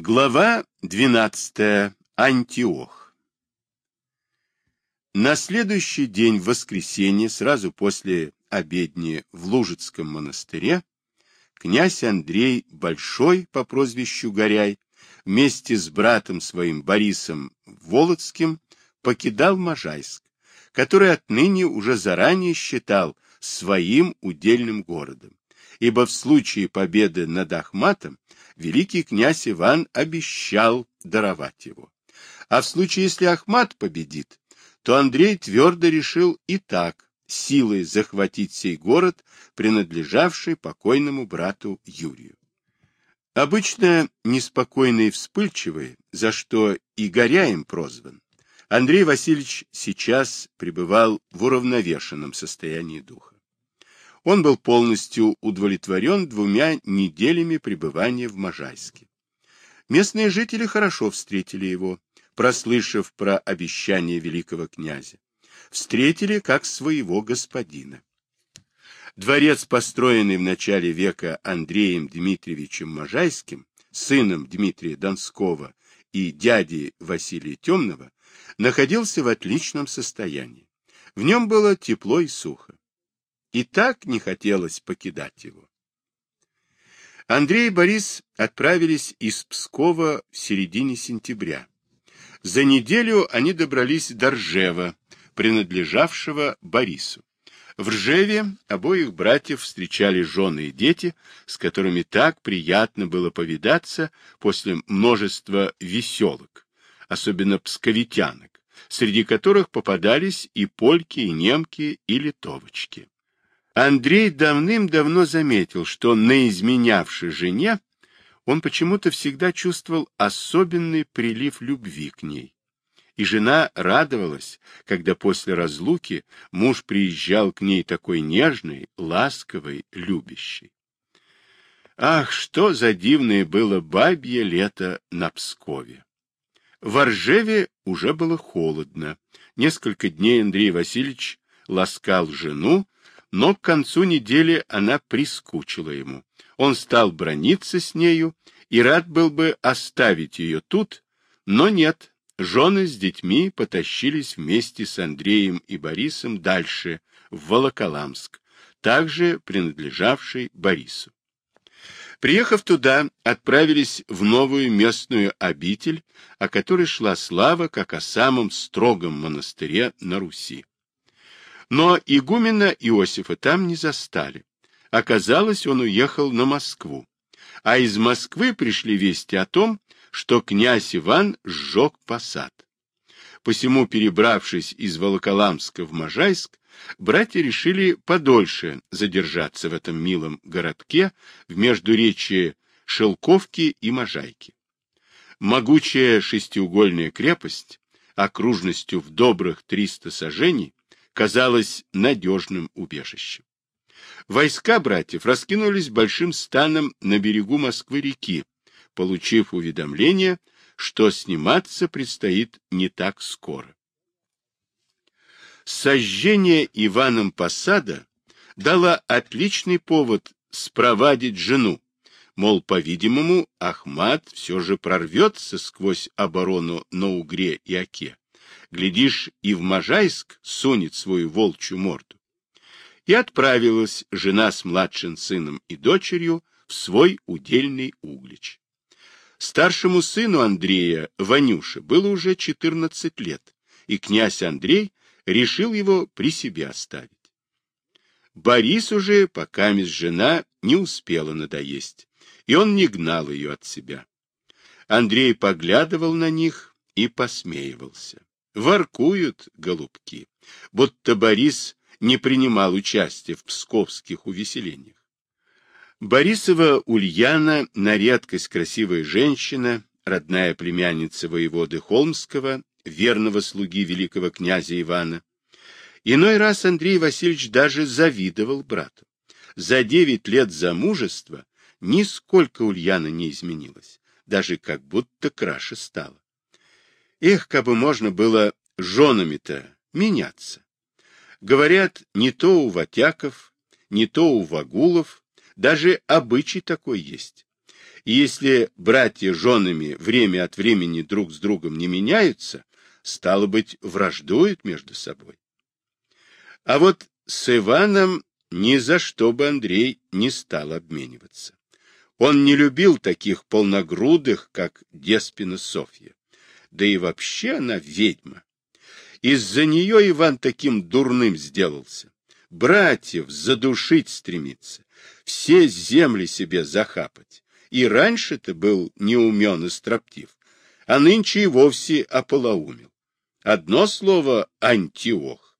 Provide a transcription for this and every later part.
Глава 12. Антиох. На следующий день, в воскресенье, сразу после обедни в Лужицком монастыре, князь Андрей Большой по прозвищу Горяй вместе с братом своим Борисом Володским покидал Можайск, который отныне уже заранее считал своим удельным городом, ибо в случае победы над Ахматом великий князь Иван обещал даровать его. А в случае, если Ахмат победит, то Андрей твердо решил и так силой захватить сей город, принадлежавший покойному брату Юрию. Обычно неспокойный и вспыльчивый, за что и Горяем прозван, Андрей Васильевич сейчас пребывал в уравновешенном состоянии духа. Он был полностью удовлетворен двумя неделями пребывания в Можайске. Местные жители хорошо встретили его, прослышав про обещание великого князя. Встретили как своего господина. Дворец, построенный в начале века Андреем Дмитриевичем Можайским, сыном Дмитрия Донского и дяди Василия Темного, находился в отличном состоянии. В нем было тепло и сухо. И так не хотелось покидать его. Андрей и Борис отправились из Пскова в середине сентября. За неделю они добрались до Ржева, принадлежавшего Борису. В Ржеве обоих братьев встречали жены и дети, с которыми так приятно было повидаться после множества веселок, особенно псковитянок, среди которых попадались и польки, и немки, и литовочки. Андрей давным-давно заметил, что на изменявшей жене он почему-то всегда чувствовал особенный прилив любви к ней. И жена радовалась, когда после разлуки муж приезжал к ней такой нежный, ласковый, любящий. Ах, что за дивное было бабье лето на Пскове! В Оржеве уже было холодно. Несколько дней Андрей Васильевич ласкал жену, но к концу недели она прискучила ему. Он стал брониться с нею и рад был бы оставить ее тут, но нет, жены с детьми потащились вместе с Андреем и Борисом дальше, в Волоколамск, также принадлежавший Борису. Приехав туда, отправились в новую местную обитель, о которой шла слава как о самом строгом монастыре на Руси. Но игумена Иосифа там не застали. Оказалось, он уехал на Москву. А из Москвы пришли вести о том, что князь Иван сжег посад. Посему, перебравшись из Волоколамска в Можайск, братья решили подольше задержаться в этом милом городке в междуречии Шелковки и Можайки. Могучая шестиугольная крепость, окружностью в добрых триста сажений, казалось надежным убежищем. Войска братьев раскинулись большим станом на берегу Москвы-реки, получив уведомление, что сниматься предстоит не так скоро. Сожжение Иваном посада дало отличный повод спровадить жену, мол, по-видимому, Ахмат все же прорвется сквозь оборону на Угре и Оке глядишь, и в Можайск сунет свою волчью морду. И отправилась жена с младшим сыном и дочерью в свой удельный углич. Старшему сыну Андрея, Ванюше, было уже 14 лет, и князь Андрей решил его при себе оставить. Борис уже, пока мисс жена, не успела надоесть, и он не гнал ее от себя. Андрей поглядывал на них и посмеивался. Воркуют голубки, будто Борис не принимал участия в псковских увеселениях. Борисова Ульяна, на редкость красивая женщина, родная племянница воеводы Холмского, верного слуги великого князя Ивана. Иной раз Андрей Васильевич даже завидовал брату. За девять лет замужества нисколько Ульяна не изменилась, даже как будто краше стала. Эх, как бы можно было женами-то меняться. Говорят, не то у ватяков, не то у вагулов, даже обычай такой есть. И если братья женами время от времени друг с другом не меняются, стало быть, враждуют между собой. А вот с Иваном ни за что бы Андрей не стал обмениваться. Он не любил таких полногрудых, как Деспина Софья. Да и вообще она ведьма. Из-за нее Иван таким дурным сделался. Братьев задушить стремится, все земли себе захапать. И раньше-то был неумен и строптив, а нынче и вовсе ополоумил. Одно слово — антиох.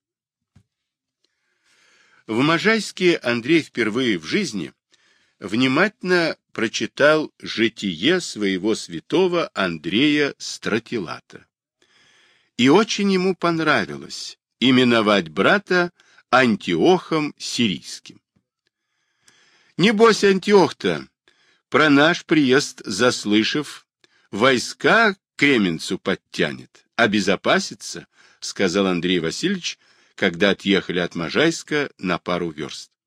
В Можайске Андрей впервые в жизни внимательно прочитал житие своего святого Андрея Стратилата. И очень ему понравилось именовать брата Антиохом Сирийским. Небось, Антиох-то, про наш приезд заслышав, войска Кременцу подтянет, обезопасится, сказал Андрей Васильевич, когда отъехали от Можайска на пару верст. —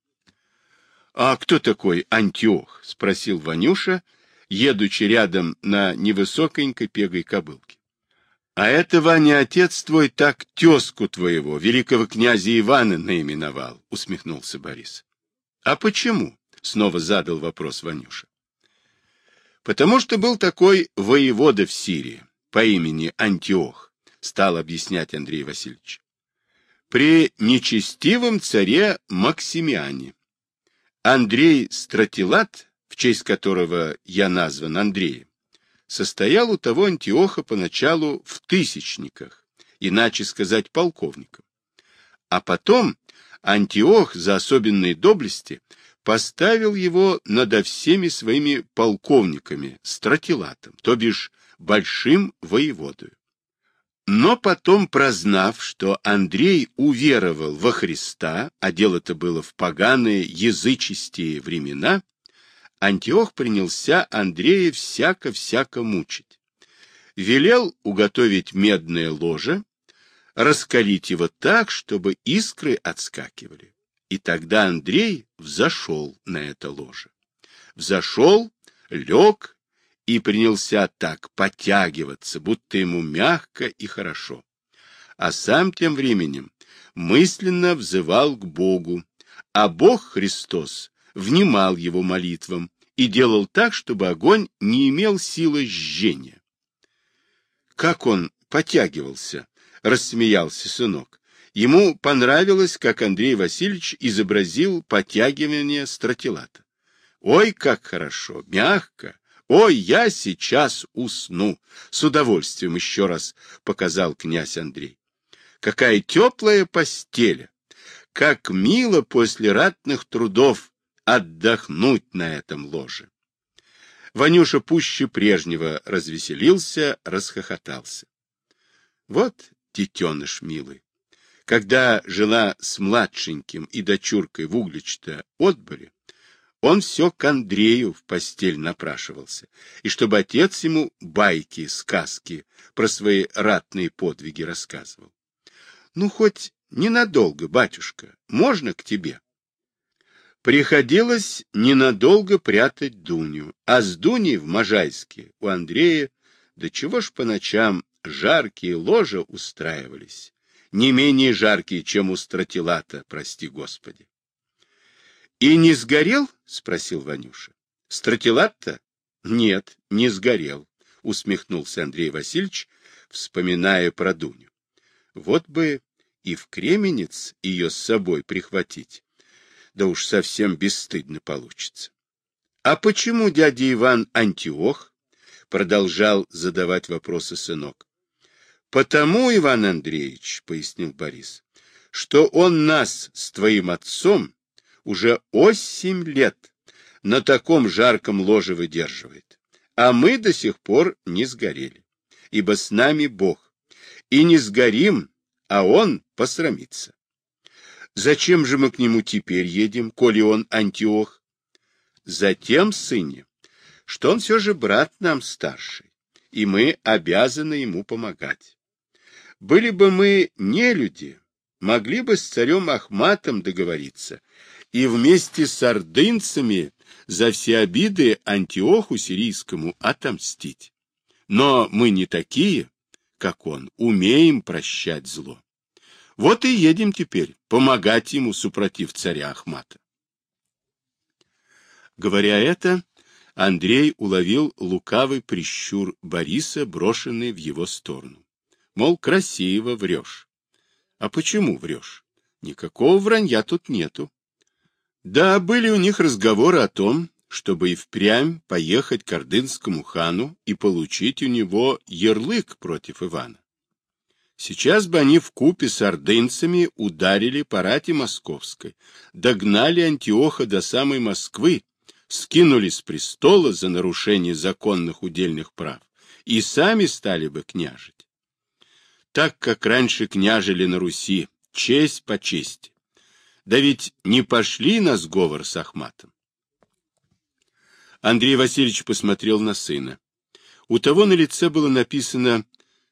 А кто такой Антиох? — спросил Ванюша, едучи рядом на невысоконькой пегой кобылке. — А это, Ваня, отец твой так тезку твоего, великого князя Ивана, наименовал, — усмехнулся Борис. — А почему? — снова задал вопрос Ванюша. — Потому что был такой воевода в Сирии по имени Антиох, — стал объяснять Андрей Васильевич. При нечестивом царе Максимиане Андрей Стратилат, в честь которого я назван Андреем, состоял у того Антиоха поначалу в тысячниках, иначе сказать полковником. А потом Антиох за особенные доблести поставил его над всеми своими полковниками, стратилатом, то бишь большим воеводою. Но потом, прознав, что Андрей уверовал во Христа, а дело-то было в поганые язычестие времена, Антиох принялся Андрея всяко-всяко мучить. Велел уготовить медное ложе, раскалить его так, чтобы искры отскакивали. И тогда Андрей взошел на это ложе. Взошел, лег и принялся так потягиваться, будто ему мягко и хорошо. А сам тем временем мысленно взывал к Богу, а Бог Христос внимал его молитвам и делал так, чтобы огонь не имел силы жжения. Как он потягивался, рассмеялся сынок. Ему понравилось, как Андрей Васильевич изобразил потягивание стратилата. Ой, как хорошо, мягко, Ой, я сейчас усну. С удовольствием еще раз показал князь Андрей. Какая теплая постель! Как мило после ратных трудов отдохнуть на этом ложе. Ванюша пуще прежнего развеселился, расхохотался. Вот детеныш милый. Когда жила с младшеньким и дочуркой в Угличто отборе, он все к Андрею в постель напрашивался, и чтобы отец ему байки, сказки про свои ратные подвиги рассказывал. Ну, хоть ненадолго, батюшка, можно к тебе? Приходилось ненадолго прятать Дуню, а с Дуней в Можайске у Андрея, да чего ж по ночам жаркие ложа устраивались, не менее жаркие, чем у Стратилата, прости господи. И не сгорел? спросил Ванюша. Стратилат-то? Нет, не сгорел, усмехнулся Андрей Васильевич, вспоминая про Дуню. Вот бы и в Кременец ее с собой прихватить. Да уж совсем бесстыдно получится. А почему дядя Иван Антиох? Продолжал задавать вопросы сынок. Потому, Иван Андреевич, пояснил Борис, что он нас с твоим отцом уже восемь лет на таком жарком ложе выдерживает, а мы до сих пор не сгорели, ибо с нами Бог, и не сгорим, а Он посрамится. Зачем же мы к нему теперь едем, коли он антиох? Затем, сыне, что он все же брат нам старший, и мы обязаны ему помогать. Были бы мы не люди, могли бы с царем Ахматом договориться и вместе с ордынцами за все обиды Антиоху сирийскому отомстить. Но мы не такие, как он, умеем прощать зло. Вот и едем теперь помогать ему, супротив царя Ахмата. Говоря это, Андрей уловил лукавый прищур Бориса, брошенный в его сторону. Мол, красиво врешь. А почему врешь? Никакого вранья тут нету. Да, были у них разговоры о том, чтобы и впрямь поехать к ордынскому хану и получить у него ярлык против Ивана. Сейчас бы они в купе с ордынцами ударили по рати московской, догнали Антиоха до самой Москвы, скинули с престола за нарушение законных удельных прав и сами стали бы княжить. Так, как раньше княжили на Руси, честь по чести. Да ведь не пошли на сговор с Ахматом. Андрей Васильевич посмотрел на сына. У того на лице было написано,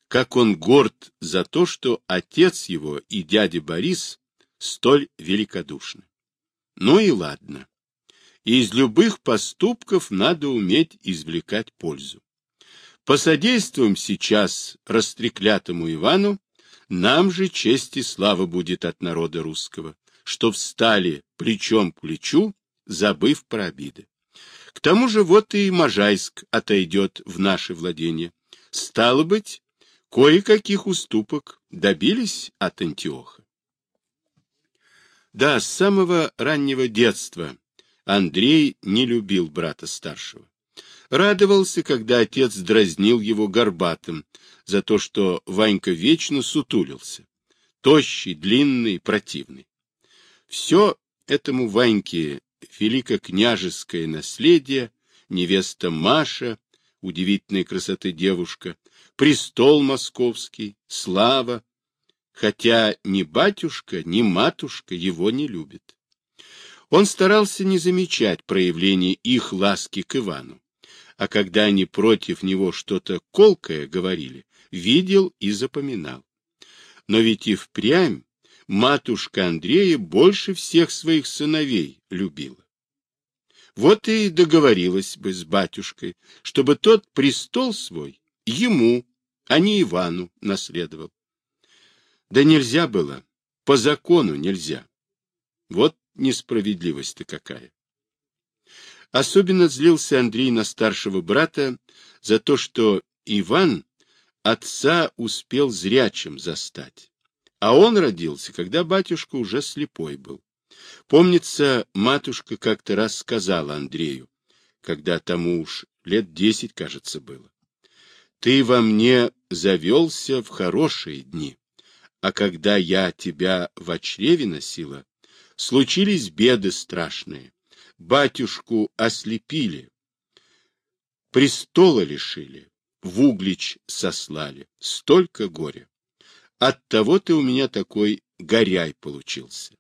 как он горд за то, что отец его и дядя Борис столь великодушны. Ну и ладно. Из любых поступков надо уметь извлекать пользу. Посодействуем сейчас растреклятому Ивану, нам же честь и слава будет от народа русского, что встали плечом к плечу, забыв про обиды. К тому же вот и Можайск отойдет в наше владение. Стало быть, кое-каких уступок добились от Антиоха. Да, с самого раннего детства Андрей не любил брата старшего. Радовался, когда отец дразнил его горбатым за то, что Ванька вечно сутулился. Тощий, длинный, противный. Все этому Ваньке великокняжеское наследие, невеста Маша, удивительной красоты девушка, престол московский, слава, хотя ни батюшка, ни матушка его не любят. Он старался не замечать проявления их ласки к Ивану, а когда они против него что-то колкое говорили, видел и запоминал. Но ведь и впрямь матушка Андрея больше всех своих сыновей любила. Вот и договорилась бы с батюшкой, чтобы тот престол свой ему, а не Ивану, наследовал. Да нельзя было, по закону нельзя. Вот несправедливость-то какая. Особенно злился Андрей на старшего брата за то, что Иван отца успел зрячим застать, а он родился, когда батюшка уже слепой был. Помнится, матушка как-то раз сказала Андрею, когда тому уж лет десять, кажется, было. Ты во мне завелся в хорошие дни, а когда я тебя в чреве носила, случились беды страшные. Батюшку ослепили, престола лишили, в Углич сослали. Столько горя. Оттого ты у меня такой горяй получился.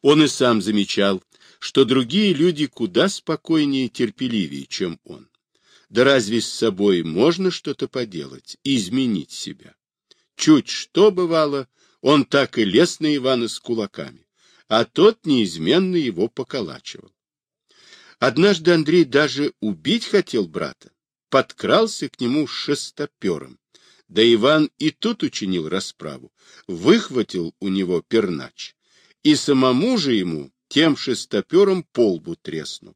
Он и сам замечал, что другие люди куда спокойнее и терпеливее, чем он. Да разве с собой можно что-то поделать, изменить себя? Чуть что бывало, он так и лез на Ивана с кулаками, а тот неизменно его поколачивал. Однажды Андрей даже убить хотел брата, подкрался к нему шестопером. Да Иван и тут учинил расправу, выхватил у него пернач, и самому же ему тем шестопером полбу треснул.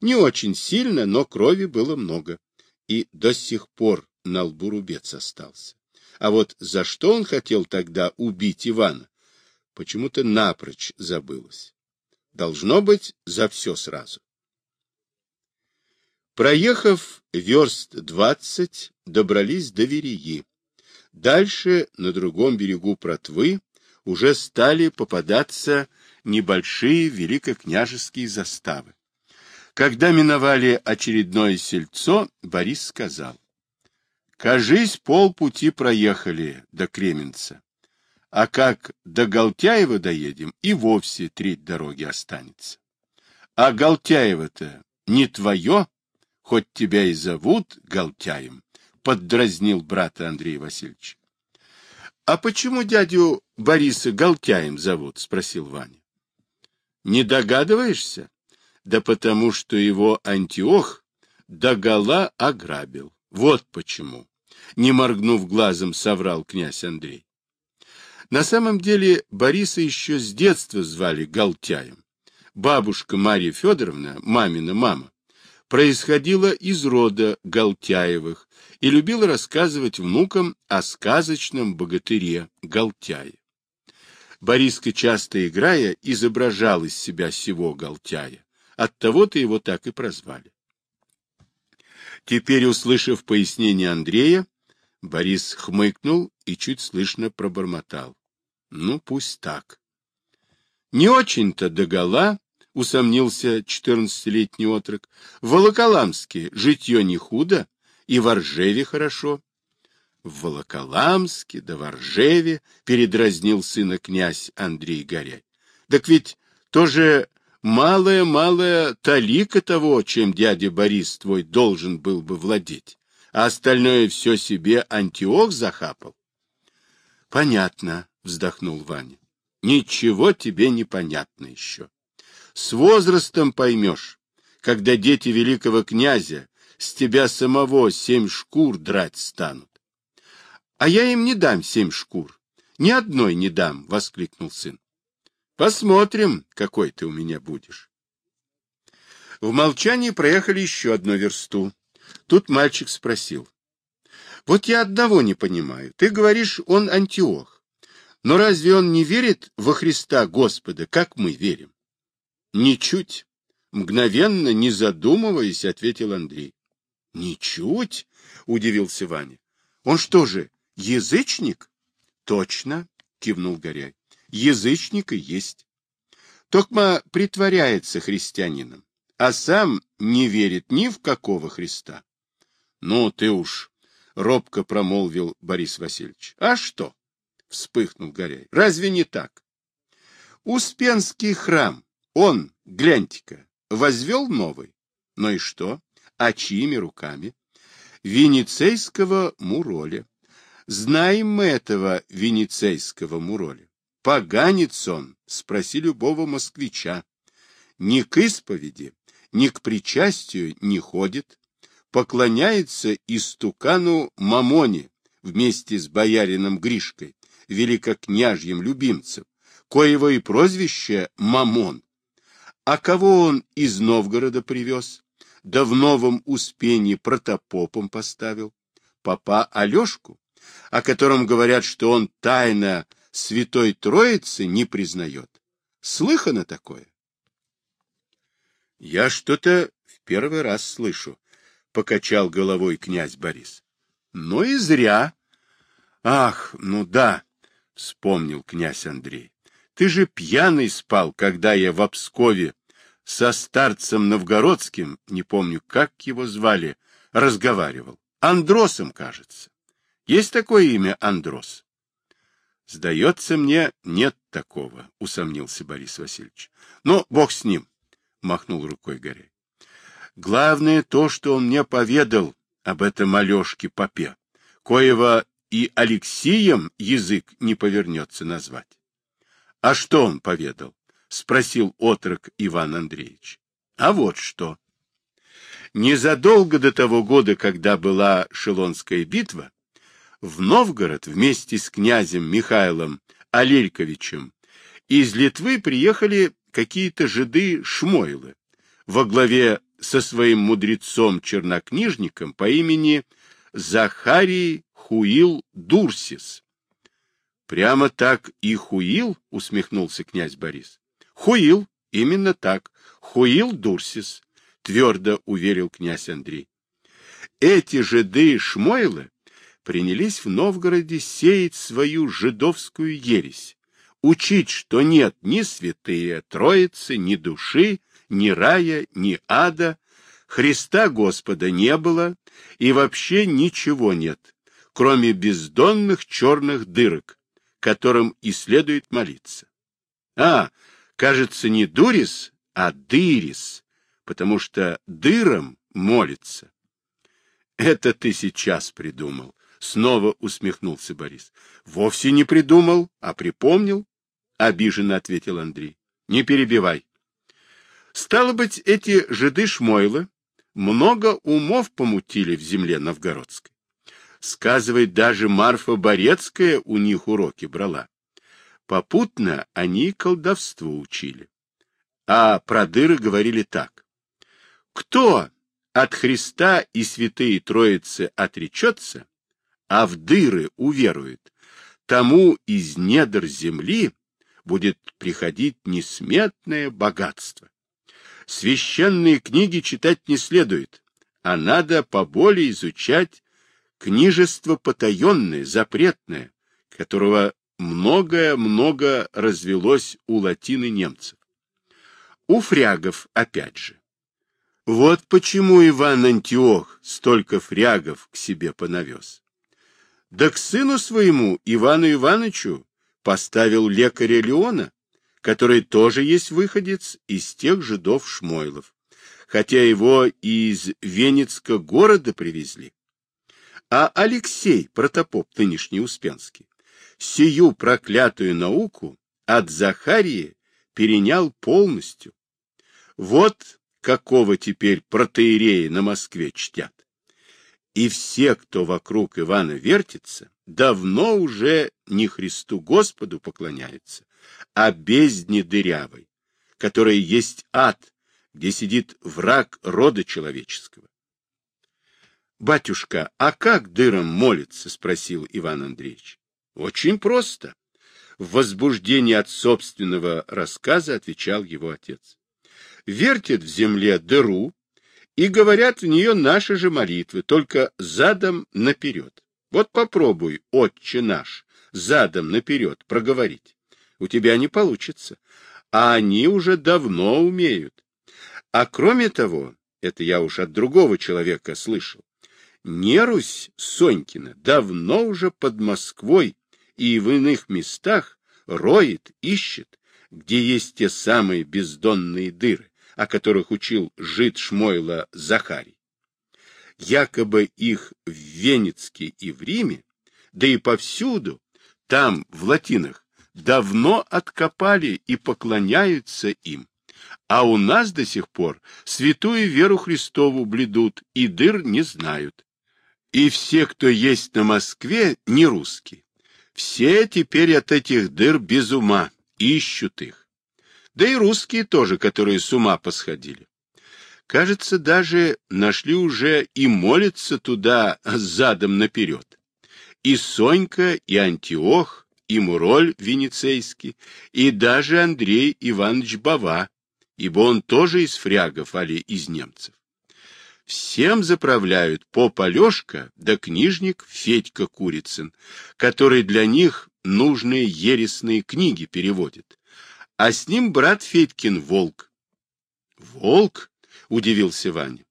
Не очень сильно, но крови было много, и до сих пор на лбу рубец остался. А вот за что он хотел тогда убить Ивана, почему-то напрочь забылось. Должно быть, за все сразу. Проехав верст двадцать, добрались до Вереи. Дальше, на другом берегу Протвы, уже стали попадаться небольшие великокняжеские заставы. Когда миновали очередное сельцо, Борис сказал, «Кажись, полпути проехали до Кременца, а как до Галтяева доедем, и вовсе треть дороги останется. А Галтяева-то не твое, хоть тебя и зовут Галтяем», — поддразнил брата Андрей Васильевич. А почему дядю Бориса Галтяем зовут? — спросил Ваня. — Не догадываешься? Да потому что его Антиох догола ограбил. Вот почему. Не моргнув глазом, соврал князь Андрей. На самом деле Бориса еще с детства звали Галтяем. Бабушка Марья Федоровна, мамина мама, происходила из рода Галтяевых и любила рассказывать внукам о сказочном богатыре Галтяе. Бориска, часто играя, изображал из себя сего Галтяя. Оттого-то его так и прозвали. Теперь, услышав пояснение Андрея, Борис хмыкнул и чуть слышно пробормотал. Ну, пусть так. Не очень-то догола, усомнился четырнадцатилетний отрок. В Волоколамске житье не худо, и в Оржеве хорошо. В Волоколамске да в Оржеве передразнил сына князь Андрей Горяй. Так ведь тоже малая-малая талика того, чем дядя Борис твой должен был бы владеть, а остальное все себе Антиох захапал. — Понятно, — вздохнул Ваня. — Ничего тебе не понятно еще. С возрастом поймешь, когда дети великого князя с тебя самого семь шкур драть станут. — А я им не дам семь шкур. Ни одной не дам, — воскликнул сын. Посмотрим, какой ты у меня будешь. В молчании проехали еще одну версту. Тут мальчик спросил. Вот я одного не понимаю. Ты говоришь, он антиох. Но разве он не верит во Христа Господа, как мы верим? Ничуть. Мгновенно, не задумываясь, ответил Андрей. Ничуть? Удивился Ваня. Он что же, язычник? Точно, кивнул Горяй язычник и есть. Токма притворяется христианином, а сам не верит ни в какого Христа. — Ну, ты уж, — робко промолвил Борис Васильевич. — А что? — вспыхнул Горяй. — Разве не так? Успенский храм, он, гляньте-ка, возвел новый. Ну и что? А чьими руками? Венецейского Муроля. Знаем мы этого венецейского Муроля. Поганец он, спроси любого москвича. Ни к исповеди, ни к причастию не ходит, поклоняется истукану Мамоне вместе с боярином Гришкой, великокняжьим любимцем, коего и прозвище Мамон. А кого он из Новгорода привез? Да в Новом Успении протопопом поставил. Папа Алешку, о котором говорят, что он тайно Святой Троицы не признает. Слыхано такое? Я что-то в первый раз слышу, покачал головой князь Борис. Ну и зря. Ах, ну да, вспомнил князь Андрей. Ты же пьяный спал, когда я в Обскове со старцем новгородским, не помню, как его звали, разговаривал. Андросом, кажется. Есть такое имя Андрос? — Сдается мне, нет такого, — усомнился Борис Васильевич. — Но бог с ним, — махнул рукой Горей. — Главное то, что он мне поведал об этом Алешке Попе, коего и Алексеем язык не повернется назвать. — А что он поведал? — спросил отрок Иван Андреевич. — А вот что. Незадолго до того года, когда была Шелонская битва, в Новгород вместе с князем Михаилом Алельковичем из Литвы приехали какие-то жиды Шмойлы во главе со своим мудрецом-чернокнижником по имени Захарий Хуил Дурсис. Прямо так и Хуил, усмехнулся князь Борис. Хуил, именно так, Хуил Дурсис, твердо уверил князь Андрей. Эти жиды Шмойлы принялись в Новгороде сеять свою жидовскую ересь, учить, что нет ни святые Троицы, ни души, ни рая, ни ада, Христа Господа не было и вообще ничего нет, кроме бездонных черных дырок, которым и следует молиться. А, кажется, не Дурис, а Дырис, потому что дыром молится. Это ты сейчас придумал, Снова усмехнулся Борис. Вовсе не придумал, а припомнил, обиженно ответил Андрей. Не перебивай. Стало быть, эти жиды-шмойлы много умов помутили в земле новгородской. Сказывает, даже Марфа Борецкая у них уроки брала. Попутно они колдовство учили. А про дыры говорили так. Кто от Христа и святые Троицы отречется, а в дыры уверует, тому из недр земли будет приходить несметное богатство. Священные книги читать не следует, а надо поболее изучать книжество потаенное, запретное, которого многое-много развелось у латины немцев. У фрягов опять же. Вот почему Иван Антиох столько фрягов к себе понавез. Да к сыну своему, Ивану Ивановичу, поставил лекаря Леона, который тоже есть выходец из тех жидов Шмойлов, хотя его из Венецка города привезли. А Алексей, протопоп нынешний Успенский, сию проклятую науку от Захарии перенял полностью. Вот какого теперь протеерея на Москве чтят. И все, кто вокруг Ивана вертится, давно уже не Христу Господу поклоняются, а бездне дырявой, которая есть ад, где сидит враг рода человеческого. — Батюшка, а как дырам молится? — спросил Иван Андреевич. — Очень просто. В возбуждении от собственного рассказа отвечал его отец. Вертят в земле дыру и говорят в нее наши же молитвы, только задом наперед. Вот попробуй, отче наш, задом наперед проговорить. У тебя не получится, а они уже давно умеют. А кроме того, это я уж от другого человека слышал, Нерусь Сонькина давно уже под Москвой и в иных местах роет, ищет, где есть те самые бездонные дыры, о которых учил жид Шмойла Захарий. Якобы их в Венецке и в Риме, да и повсюду, там, в латинах, давно откопали и поклоняются им. А у нас до сих пор святую веру Христову бледут и дыр не знают. И все, кто есть на Москве, не русские. Все теперь от этих дыр без ума, ищут их. Да и русские тоже, которые с ума посходили. Кажется, даже нашли уже и молятся туда задом наперед. И Сонька, и Антиох, и Муроль Венецейский, и даже Андрей Иванович Бава, ибо он тоже из фрягов, али из немцев. Всем заправляют поп Алешка да книжник Федька Курицын, который для них нужные ересные книги переводит. А с ним брат Федькин Волк. Волк? — удивился Ваня.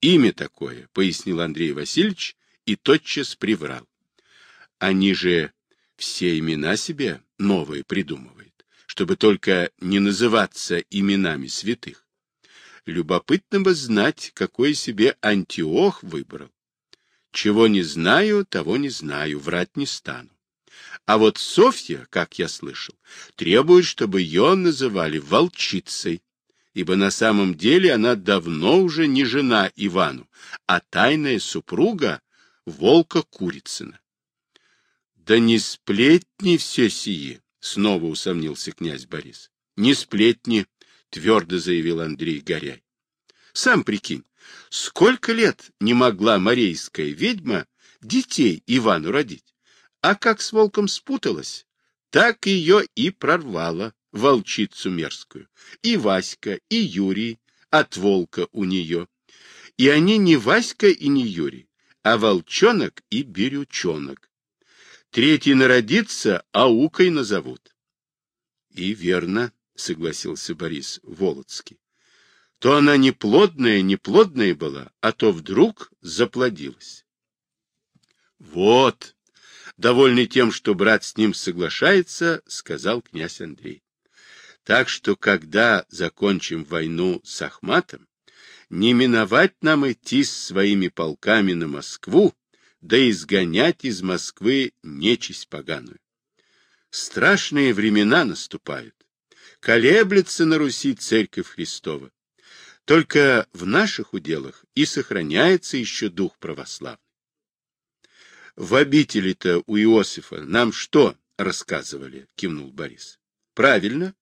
Имя такое, — пояснил Андрей Васильевич и тотчас приврал. Они же все имена себе новые придумывают, чтобы только не называться именами святых. Любопытно бы знать, какой себе Антиох выбрал. Чего не знаю, того не знаю, врать не стану. А вот Софья, как я слышал, требует, чтобы ее называли волчицей, ибо на самом деле она давно уже не жена Ивану, а тайная супруга волка Курицына. Да не сплетни все сии, снова усомнился князь Борис. Не сплетни, твердо заявил Андрей Горяй. Сам прикинь, сколько лет не могла морейская ведьма детей Ивану родить, а как с волком спуталась, так ее и прорвала, волчицу мерзкую. И Васька, и Юрий от волка у нее. И они не Васька и не Юрий, а волчонок и бирючонок. Третий народится, аукой назовут. И верно, — согласился Борис Володский. То она не плодная, не плодная была, а то вдруг заплодилась. Вот, довольный тем, что брат с ним соглашается, сказал князь Андрей. Так что, когда закончим войну с Ахматом, не миновать нам идти с своими полками на Москву, да изгонять из Москвы нечисть поганую. Страшные времена наступают колеблется на Руси Церковь Христова. Только в наших уделах и сохраняется еще дух православный. В обители-то у Иосифа нам что рассказывали? Кивнул Борис. Правильно,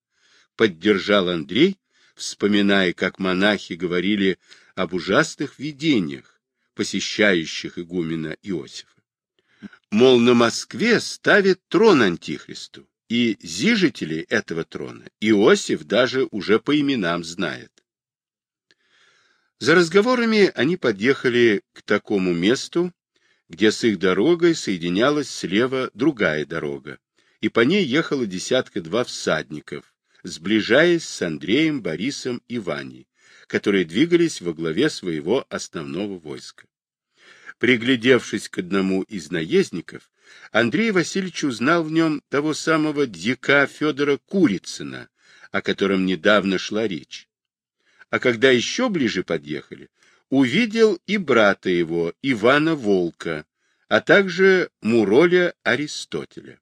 поддержал Андрей, вспоминая, как монахи говорили об ужасных видениях, посещающих игумена Иосифа. Мол, на Москве ставит трон Антихристу, и зижителей этого трона Иосиф даже уже по именам знает. За разговорами они подъехали к такому месту, где с их дорогой соединялась слева другая дорога, и по ней ехало десятка-два всадников, сближаясь с Андреем, Борисом и Ваней, которые двигались во главе своего основного войска. Приглядевшись к одному из наездников, Андрей Васильевич узнал в нем того самого дьяка Федора Курицына, о котором недавно шла речь. А когда еще ближе подъехали, увидел и брата его, Ивана Волка, а также Муроля Аристотеля.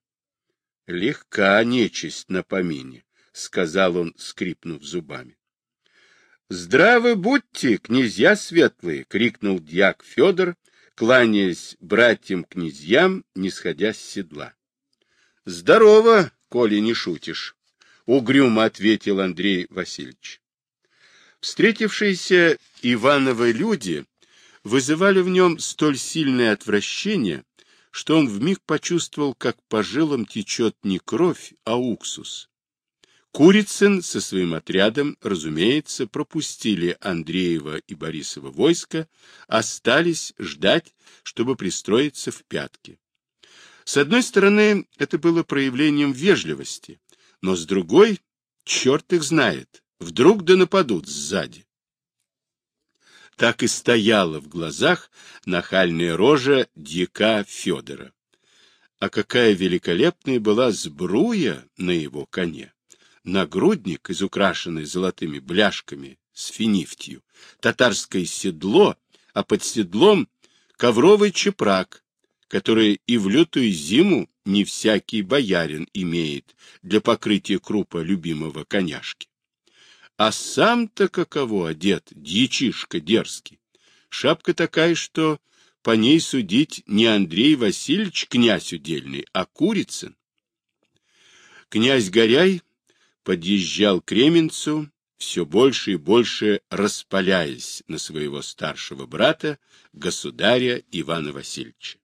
«Легка нечисть на помине», — сказал он, скрипнув зубами. «Здравы будьте, князья светлые!» — крикнул дьяк Федор, кланяясь братьям-князьям, не сходя с седла. — Здорово, коли не шутишь, — угрюмо ответил Андрей Васильевич. Встретившиеся Ивановы люди вызывали в нем столь сильное отвращение, что он вмиг почувствовал, как по жилам течет не кровь, а уксус. Курицын со своим отрядом, разумеется, пропустили Андреева и Борисова войска, остались ждать, чтобы пристроиться в пятки. С одной стороны, это было проявлением вежливости, но с другой, черт их знает, вдруг да нападут сзади. Так и стояла в глазах нахальная рожа дьяка Федора. А какая великолепная была сбруя на его коне! Нагрудник, изукрашенный золотыми бляшками с финифтью, татарское седло, а под седлом ковровый чепрак, который и в лютую зиму не всякий боярин имеет для покрытия крупа любимого коняшки. А сам-то каково одет, дьячишка дерзкий. Шапка такая, что по ней судить не Андрей Васильевич князь удельный, а Курицын. Князь Горяй подъезжал к Ременцу, все больше и больше распаляясь на своего старшего брата, государя Ивана Васильевича.